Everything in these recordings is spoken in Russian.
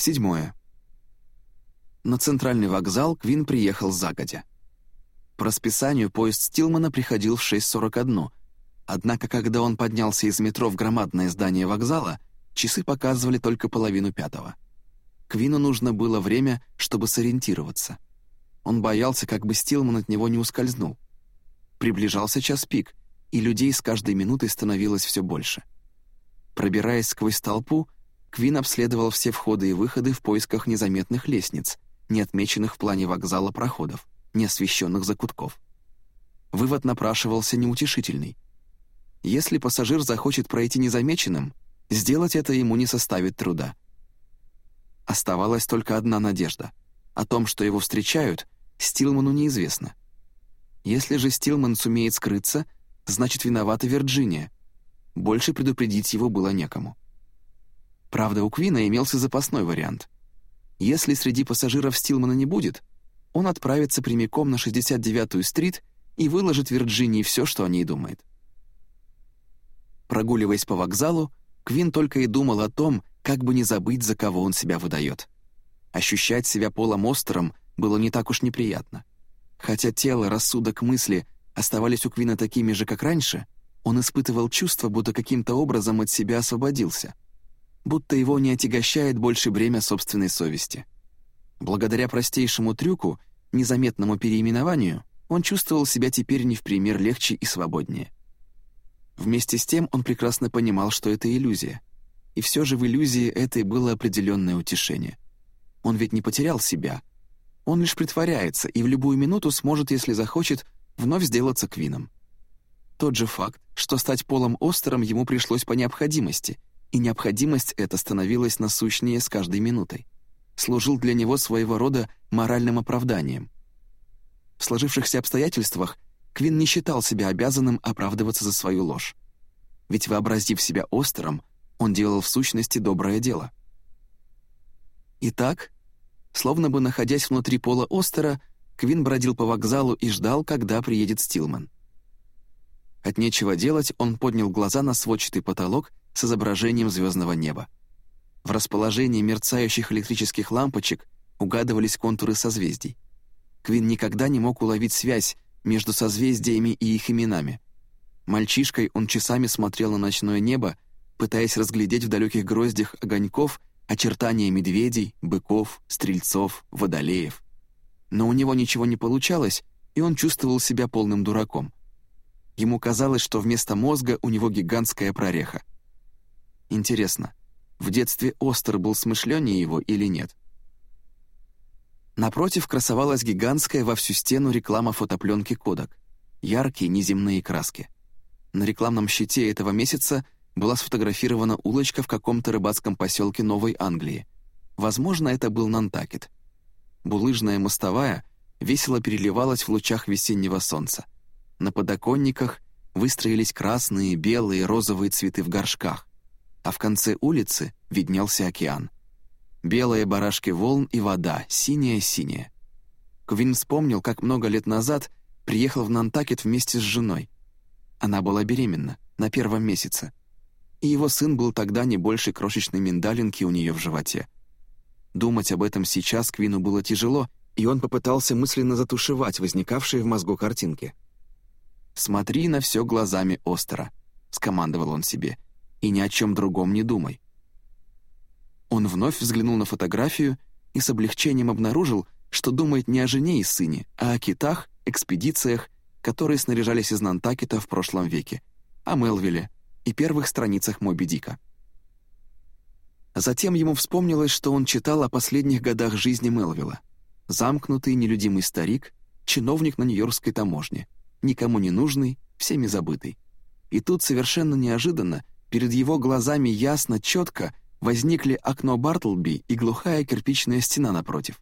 Седьмое. На центральный вокзал Квин приехал загодя. По расписанию поезд Стилмана приходил в 6.41, однако когда он поднялся из метро в громадное здание вокзала, часы показывали только половину пятого. Квину нужно было время, чтобы сориентироваться. Он боялся, как бы Стилман от него не ускользнул. Приближался час пик, и людей с каждой минутой становилось все больше. Пробираясь сквозь толпу, Квин обследовал все входы и выходы в поисках незаметных лестниц — не отмеченных в плане вокзала проходов, не освещенных закутков. Вывод напрашивался неутешительный. Если пассажир захочет пройти незамеченным, сделать это ему не составит труда. Оставалась только одна надежда. О том, что его встречают, Стилману неизвестно. Если же Стилман сумеет скрыться, значит, виновата Вирджиния. Больше предупредить его было некому. Правда, у Квина имелся запасной вариант — если среди пассажиров Стилмана не будет, он отправится прямиком на 69-ю стрит и выложит Вирджинии все, что о ней думает. Прогуливаясь по вокзалу, Квин только и думал о том, как бы не забыть, за кого он себя выдает. Ощущать себя Полом Остером было не так уж неприятно. Хотя тело, рассудок, мысли оставались у Квина такими же, как раньше, он испытывал чувство, будто каким-то образом от себя освободился — будто его не отягощает больше бремя собственной совести. Благодаря простейшему трюку, незаметному переименованию, он чувствовал себя теперь не в пример легче и свободнее. Вместе с тем он прекрасно понимал, что это иллюзия. И все же в иллюзии этой было определенное утешение. Он ведь не потерял себя. Он лишь притворяется и в любую минуту сможет, если захочет, вновь сделаться Квином. Тот же факт, что стать Полом Остером ему пришлось по необходимости — и необходимость эта становилась насущнее с каждой минутой. Служил для него своего рода моральным оправданием. В сложившихся обстоятельствах Квин не считал себя обязанным оправдываться за свою ложь. Ведь, вообразив себя остером, он делал в сущности доброе дело. Итак, словно бы находясь внутри пола Остера, Квин бродил по вокзалу и ждал, когда приедет Стилман. От нечего делать он поднял глаза на сводчатый потолок с изображением звездного неба. В расположении мерцающих электрических лампочек угадывались контуры созвездий. Квин никогда не мог уловить связь между созвездиями и их именами. Мальчишкой он часами смотрел на ночное небо, пытаясь разглядеть в далеких гроздях огоньков очертания медведей, быков, стрельцов, водолеев. Но у него ничего не получалось, и он чувствовал себя полным дураком. Ему казалось, что вместо мозга у него гигантская прореха. Интересно, в детстве Остер был смышленнее его или нет? Напротив красовалась гигантская во всю стену реклама фотопленки «Кодак». Яркие неземные краски. На рекламном щите этого месяца была сфотографирована улочка в каком-то рыбацком поселке Новой Англии. Возможно, это был Нантакет. Булыжная мостовая весело переливалась в лучах весеннего солнца. На подоконниках выстроились красные, белые, розовые цветы в горшках а в конце улицы виднелся океан. Белые барашки волн и вода, синяя-синяя. Квин вспомнил, как много лет назад приехал в Нантакет вместе с женой. Она была беременна, на первом месяце. И его сын был тогда не больше крошечной миндалинки у нее в животе. Думать об этом сейчас Квину было тяжело, и он попытался мысленно затушевать возникавшие в мозгу картинки. «Смотри на все глазами Остера», — скомандовал он себе, — и ни о чем другом не думай». Он вновь взглянул на фотографию и с облегчением обнаружил, что думает не о жене и сыне, а о китах, экспедициях, которые снаряжались из Нантакета в прошлом веке, о Мелвиле и первых страницах Моби Дика. Затем ему вспомнилось, что он читал о последних годах жизни Мелвилла. Замкнутый, нелюдимый старик, чиновник на Нью-Йоркской таможне, никому не нужный, всеми забытый. И тут совершенно неожиданно Перед его глазами ясно, четко возникли окно Бартлби и глухая кирпичная стена напротив.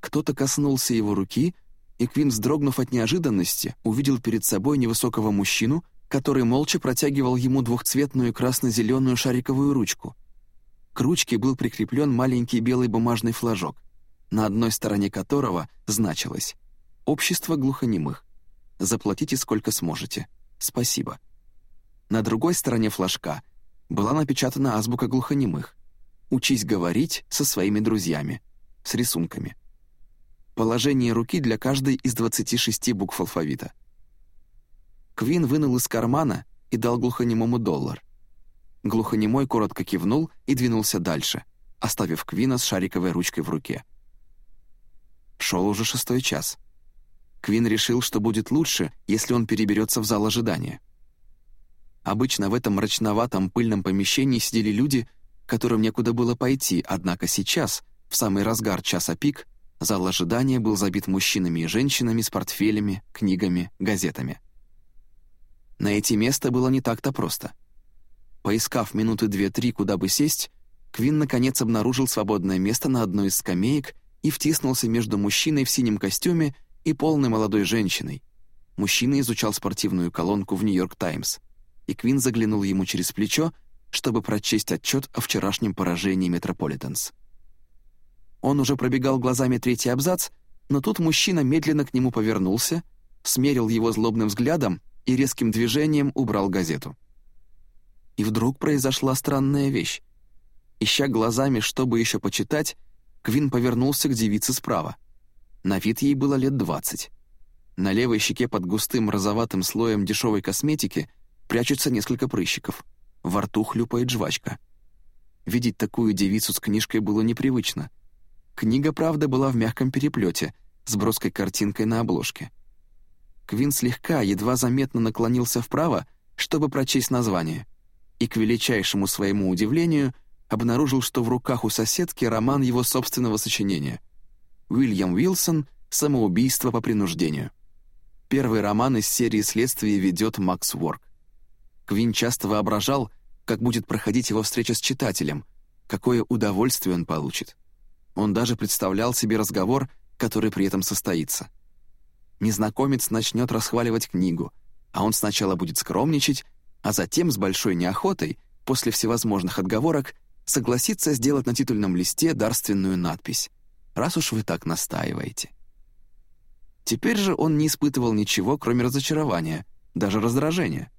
Кто-то коснулся его руки, и Квин, вздрогнув от неожиданности, увидел перед собой невысокого мужчину, который молча протягивал ему двухцветную красно-зеленую шариковую ручку. К ручке был прикреплен маленький белый бумажный флажок, на одной стороне которого значилось «Общество глухонемых. Заплатите сколько сможете. Спасибо». На другой стороне флажка была напечатана азбука глухонемых. «Учись говорить со своими друзьями» с рисунками. Положение руки для каждой из 26 букв алфавита. Квин вынул из кармана и дал глухонемому доллар. Глухонемой коротко кивнул и двинулся дальше, оставив Квина с шариковой ручкой в руке. Шел уже шестой час. Квин решил, что будет лучше, если он переберется в зал ожидания. Обычно в этом мрачноватом пыльном помещении сидели люди, которым некуда было пойти, однако сейчас, в самый разгар часа пик, зал ожидания был забит мужчинами и женщинами с портфелями, книгами, газетами. Найти место было не так-то просто. Поискав минуты две-три, куда бы сесть, Квин наконец обнаружил свободное место на одной из скамеек и втиснулся между мужчиной в синем костюме и полной молодой женщиной. Мужчина изучал спортивную колонку в «Нью-Йорк Таймс» и Квин заглянул ему через плечо, чтобы прочесть отчет о вчерашнем поражении Метрополитенс. Он уже пробегал глазами третий абзац, но тут мужчина медленно к нему повернулся, смерил его злобным взглядом и резким движением убрал газету. И вдруг произошла странная вещь. Ища глазами, чтобы еще почитать, Квин повернулся к девице справа. На вид ей было лет двадцать. На левой щеке под густым розоватым слоем дешевой косметики — Прячутся несколько прыщиков. Во рту хлюпает жвачка. Видеть такую девицу с книжкой было непривычно. Книга, правда, была в мягком переплете, с броской картинкой на обложке. Квин слегка, едва заметно наклонился вправо, чтобы прочесть название, и, к величайшему своему удивлению, обнаружил, что в руках у соседки роман его собственного сочинения. Уильям Уилсон «Самоубийство по принуждению». Первый роман из серии следствия ведет Макс Уорк. Квин часто воображал, как будет проходить его встреча с читателем, какое удовольствие он получит. Он даже представлял себе разговор, который при этом состоится. Незнакомец начнет расхваливать книгу, а он сначала будет скромничать, а затем с большой неохотой, после всевозможных отговорок, согласится сделать на титульном листе дарственную надпись «Раз уж вы так настаиваете». Теперь же он не испытывал ничего, кроме разочарования, даже раздражения.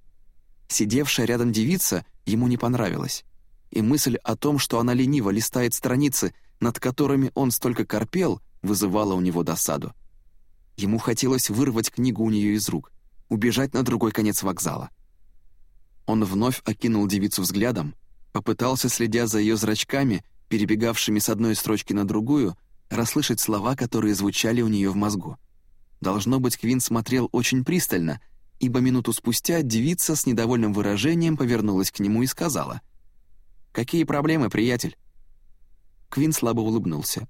Сидевшая рядом девица ему не понравилась, и мысль о том, что она лениво листает страницы, над которыми он столько корпел, вызывала у него досаду. Ему хотелось вырвать книгу у нее из рук, убежать на другой конец вокзала. Он вновь окинул девицу взглядом, попытался, следя за ее зрачками, перебегавшими с одной строчки на другую, расслышать слова, которые звучали у нее в мозгу. Должно быть, Квин смотрел очень пристально — ибо минуту спустя девица с недовольным выражением повернулась к нему и сказала. «Какие проблемы, приятель?» Квин слабо улыбнулся.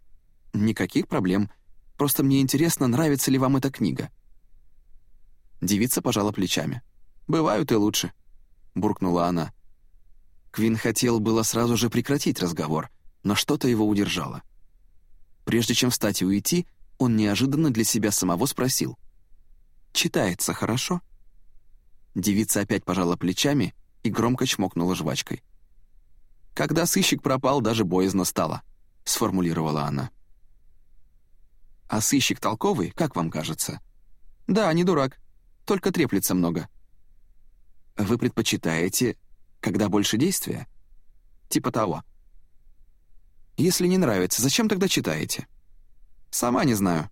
«Никаких проблем. Просто мне интересно, нравится ли вам эта книга». Девица пожала плечами. «Бывают и лучше», — буркнула она. Квин хотел было сразу же прекратить разговор, но что-то его удержало. Прежде чем встать и уйти, он неожиданно для себя самого спросил. «Читается хорошо?» Девица опять пожала плечами и громко чмокнула жвачкой. «Когда сыщик пропал, даже боязно стало», — сформулировала она. «А сыщик толковый, как вам кажется?» «Да, не дурак, только треплется много». «Вы предпочитаете, когда больше действия?» «Типа того». «Если не нравится, зачем тогда читаете?» «Сама не знаю».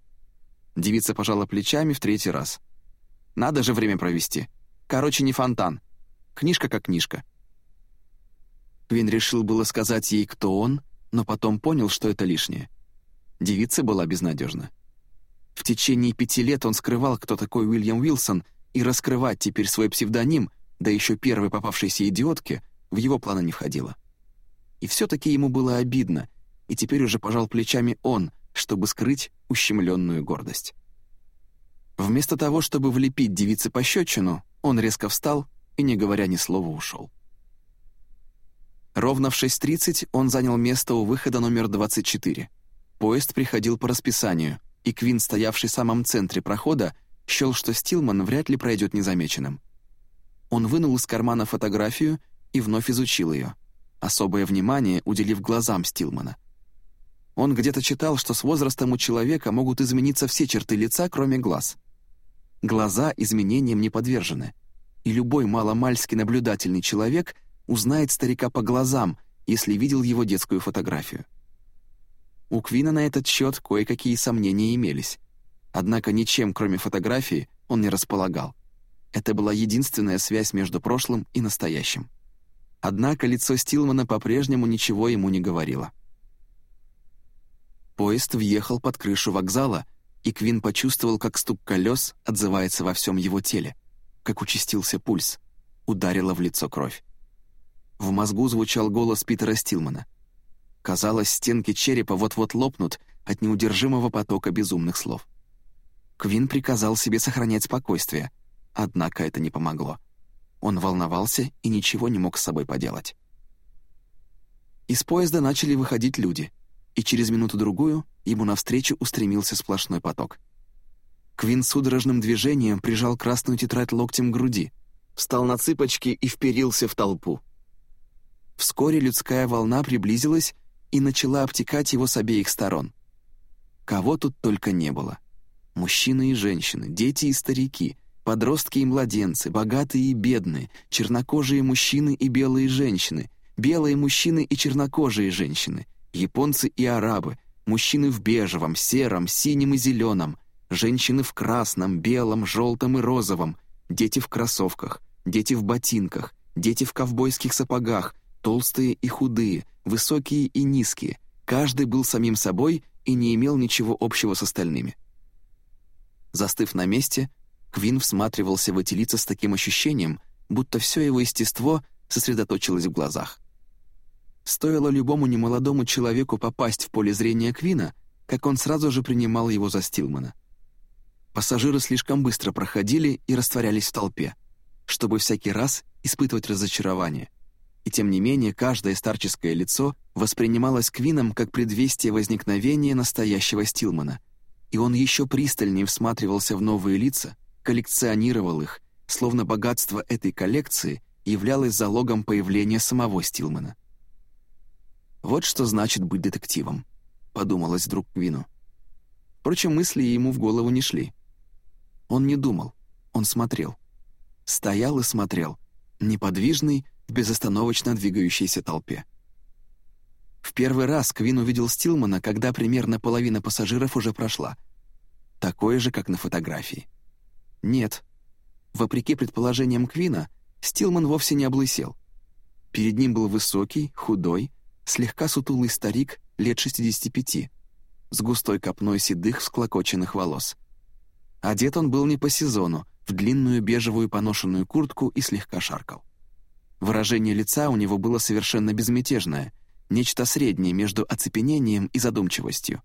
Девица пожала плечами в третий раз. «Надо же время провести. Короче, не фонтан. Книжка как книжка. Квин решил было сказать ей, кто он, но потом понял, что это лишнее. Девица была безнадежна. В течение пяти лет он скрывал, кто такой Уильям Уилсон, и раскрывать теперь свой псевдоним, да еще первой попавшейся идиотке, в его планы не входило. И все-таки ему было обидно, и теперь уже пожал плечами он, чтобы скрыть ущемленную гордость. Вместо того, чтобы влепить девице пощечину, он резко встал и, не говоря ни слова, ушел. Ровно в 6.30 он занял место у выхода номер 24. Поезд приходил по расписанию, и Квин, стоявший в самом центре прохода, счел, что Стилман вряд ли пройдет незамеченным. Он вынул из кармана фотографию и вновь изучил ее, особое внимание уделив глазам Стилмана. Он где-то читал, что с возрастом у человека могут измениться все черты лица, кроме глаз. Глаза изменениям не подвержены, и любой маломальски наблюдательный человек узнает старика по глазам, если видел его детскую фотографию. У Квина на этот счет кое-какие сомнения имелись. Однако ничем, кроме фотографии, он не располагал. Это была единственная связь между прошлым и настоящим. Однако лицо Стилмана по-прежнему ничего ему не говорило. Поезд въехал под крышу вокзала, и Квин почувствовал, как стук колес отзывается во всем его теле, как участился пульс, ударила в лицо кровь. В мозгу звучал голос Питера Стилмана. Казалось, стенки черепа вот-вот лопнут от неудержимого потока безумных слов. Квин приказал себе сохранять спокойствие, однако это не помогло. Он волновался и ничего не мог с собой поделать. Из поезда начали выходить люди, и через минуту-другую ему навстречу устремился сплошной поток. Квин судорожным движением прижал красную тетрадь локтем к груди, встал на цыпочки и вперился в толпу. Вскоре людская волна приблизилась и начала обтекать его с обеих сторон. Кого тут только не было. Мужчины и женщины, дети и старики, подростки и младенцы, богатые и бедные, чернокожие мужчины и белые женщины, белые мужчины и чернокожие женщины, японцы и арабы, мужчины в бежевом, сером, синем и зеленом, женщины в красном, белом, желтом и розовом, дети в кроссовках, дети в ботинках, дети в ковбойских сапогах, толстые и худые, высокие и низкие. Каждый был самим собой и не имел ничего общего с остальными. Застыв на месте, Квин всматривался в эти лица с таким ощущением, будто все его естество сосредоточилось в глазах. Стоило любому немолодому человеку попасть в поле зрения Квина, как он сразу же принимал его за Стилмана. Пассажиры слишком быстро проходили и растворялись в толпе, чтобы всякий раз испытывать разочарование. И тем не менее, каждое старческое лицо воспринималось Квином как предвестие возникновения настоящего Стилмана — и он еще пристальнее всматривался в новые лица, коллекционировал их, словно богатство этой коллекции являлось залогом появления самого Стилмана. «Вот что значит быть детективом», — подумалось вдруг Квину. Впрочем, мысли ему в голову не шли. Он не думал, он смотрел. Стоял и смотрел, неподвижный, в безостановочно двигающейся толпе. В первый раз Квин увидел Стилмана, когда примерно половина пассажиров уже прошла. Такое же, как на фотографии. Нет. Вопреки предположениям Квина, Стилман вовсе не облысел. Перед ним был высокий, худой, слегка сутулый старик лет 65, с густой копной седых всклокоченных волос. Одет он был не по сезону, в длинную бежевую поношенную куртку и слегка шаркал. Выражение лица у него было совершенно безмятежное — нечто среднее между оцепенением и задумчивостью.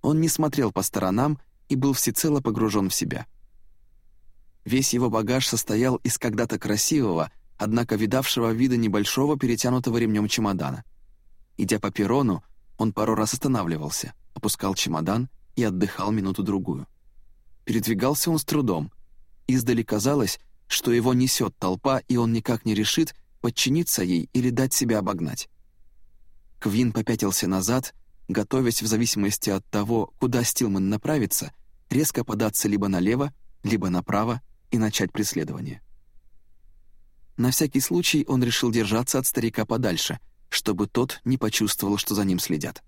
Он не смотрел по сторонам и был всецело погружен в себя. Весь его багаж состоял из когда-то красивого, однако видавшего вида небольшого перетянутого ремнем чемодана. Идя по перрону, он пару раз останавливался, опускал чемодан и отдыхал минуту-другую. Передвигался он с трудом. Издали казалось, что его несет толпа, и он никак не решит, подчиниться ей или дать себя обогнать. Квин попятился назад, готовясь в зависимости от того, куда Стилман направится, резко податься либо налево, либо направо и начать преследование. На всякий случай он решил держаться от старика подальше, чтобы тот не почувствовал, что за ним следят.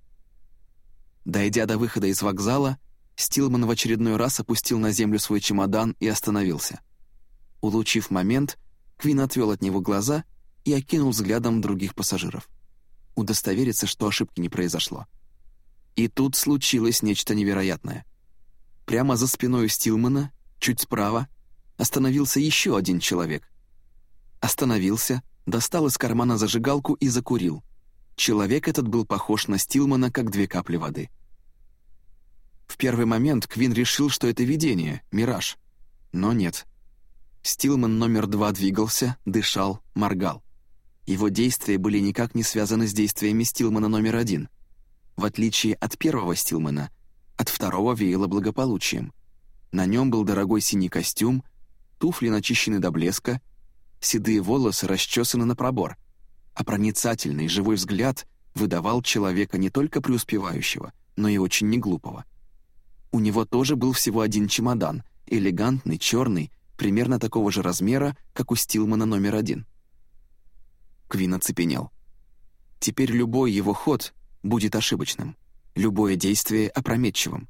Дойдя до выхода из вокзала, Стилман в очередной раз опустил на землю свой чемодан и остановился. Улучив момент, Квин отвел от него глаза и окинул взглядом других пассажиров удостовериться, что ошибки не произошло. И тут случилось нечто невероятное. Прямо за спиной Стилмана, чуть справа, остановился еще один человек. Остановился, достал из кармана зажигалку и закурил. Человек этот был похож на Стилмана, как две капли воды. В первый момент Квин решил, что это видение, мираж. Но нет. Стилман номер два двигался, дышал, моргал. Его действия были никак не связаны с действиями Стилмана номер один. В отличие от первого Стилмана, от второго веяло благополучием. На нем был дорогой синий костюм, туфли начищены до блеска, седые волосы расчесаны на пробор, а проницательный живой взгляд выдавал человека не только преуспевающего, но и очень неглупого. У него тоже был всего один чемодан, элегантный, черный, примерно такого же размера, как у Стилмана номер один. Квин оцепенел. Теперь любой его ход будет ошибочным, любое действие — опрометчивым.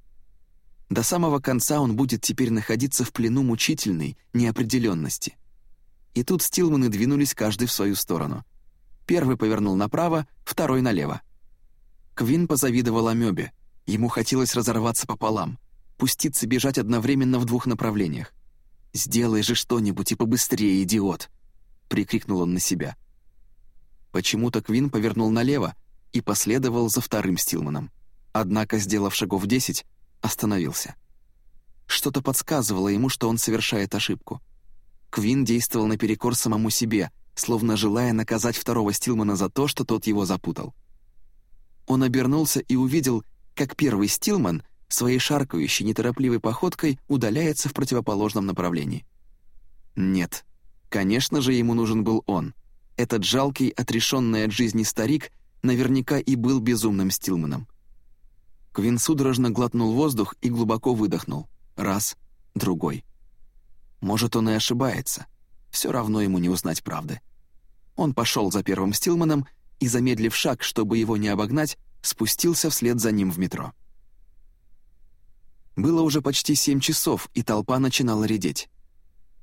До самого конца он будет теперь находиться в плену мучительной неопределенности. И тут Стилманы двинулись каждый в свою сторону. Первый повернул направо, второй налево. Квин позавидовал Амёбе. Ему хотелось разорваться пополам, пуститься бежать одновременно в двух направлениях. «Сделай же что-нибудь и побыстрее, идиот!» — прикрикнул он на себя. Почему-то Квин повернул налево и последовал за вторым Стилманом. Однако, сделав шагов десять, остановился. Что-то подсказывало ему, что он совершает ошибку. Квин действовал наперекор самому себе, словно желая наказать второго Стилмана за то, что тот его запутал. Он обернулся и увидел, как первый Стилман своей шаркающей, неторопливой походкой удаляется в противоположном направлении. Нет, конечно же, ему нужен был он. Этот жалкий, отрешенный от жизни старик наверняка и был безумным Стилманом. Квин судорожно глотнул воздух и глубоко выдохнул. Раз, другой. Может, он и ошибается. Все равно ему не узнать правды. Он пошел за первым Стилманом и, замедлив шаг, чтобы его не обогнать, спустился вслед за ним в метро. Было уже почти семь часов, и толпа начинала редеть.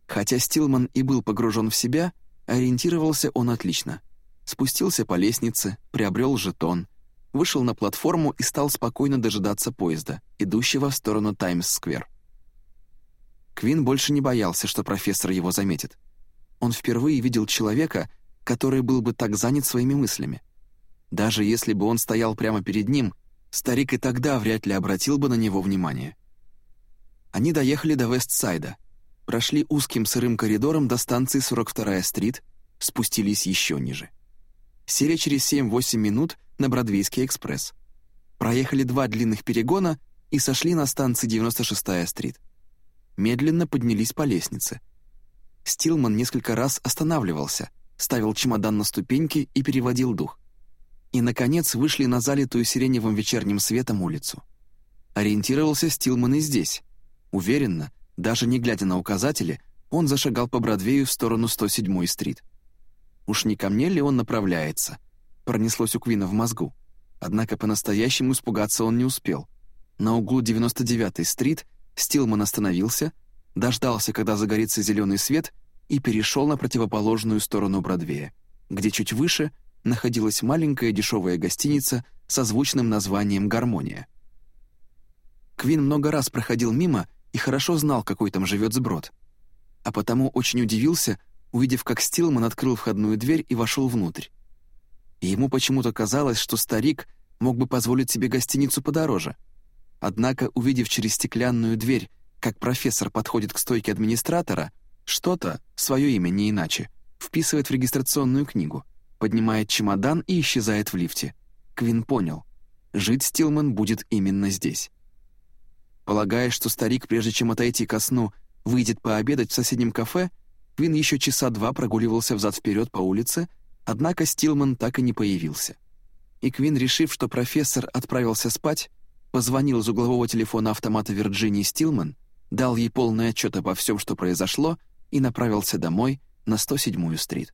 Хотя Стилман и был погружен в себя, ориентировался он отлично. Спустился по лестнице, приобрел жетон — вышел на платформу и стал спокойно дожидаться поезда, идущего в сторону Таймс-сквер. Квин больше не боялся, что профессор его заметит. Он впервые видел человека, который был бы так занят своими мыслями. Даже если бы он стоял прямо перед ним, старик и тогда вряд ли обратил бы на него внимание. Они доехали до Вестсайда, прошли узким сырым коридором до станции 42-я стрит, спустились еще ниже. Сели через 7-8 минут на Бродвейский экспресс. Проехали два длинных перегона и сошли на станции 96-я стрит. Медленно поднялись по лестнице. Стилман несколько раз останавливался, ставил чемодан на ступеньки и переводил дух. И, наконец, вышли на залитую сиреневым вечерним светом улицу. Ориентировался Стилман и здесь. Уверенно, даже не глядя на указатели, он зашагал по Бродвею в сторону 107-й стрит. Уж не ко мне ли он направляется? Пронеслось у Квина в мозгу. Однако по-настоящему испугаться он не успел. На углу 99-й стрит Стилман остановился, дождался, когда загорится зеленый свет, и перешел на противоположную сторону Бродвея, где чуть выше находилась маленькая дешевая гостиница со звучным названием «Гармония». Квин много раз проходил мимо и хорошо знал, какой там живет сброд. А потому очень удивился, увидев, как Стилман открыл входную дверь и вошел внутрь. И ему почему-то казалось, что старик мог бы позволить себе гостиницу подороже. Однако, увидев через стеклянную дверь, как профессор подходит к стойке администратора, что-то, свое имя не иначе, вписывает в регистрационную книгу, поднимает чемодан и исчезает в лифте. Квин понял. Жить Стилман будет именно здесь. Полагая, что старик, прежде чем отойти ко сну, выйдет пообедать в соседнем кафе, Квин еще часа два прогуливался взад-вперед по улице, однако Стилман так и не появился. И Квин, решив, что профессор отправился спать, позвонил из углового телефона автомата Вирджинии Стилман, дал ей полный отчет обо всем, что произошло, и направился домой на 107-ю стрит.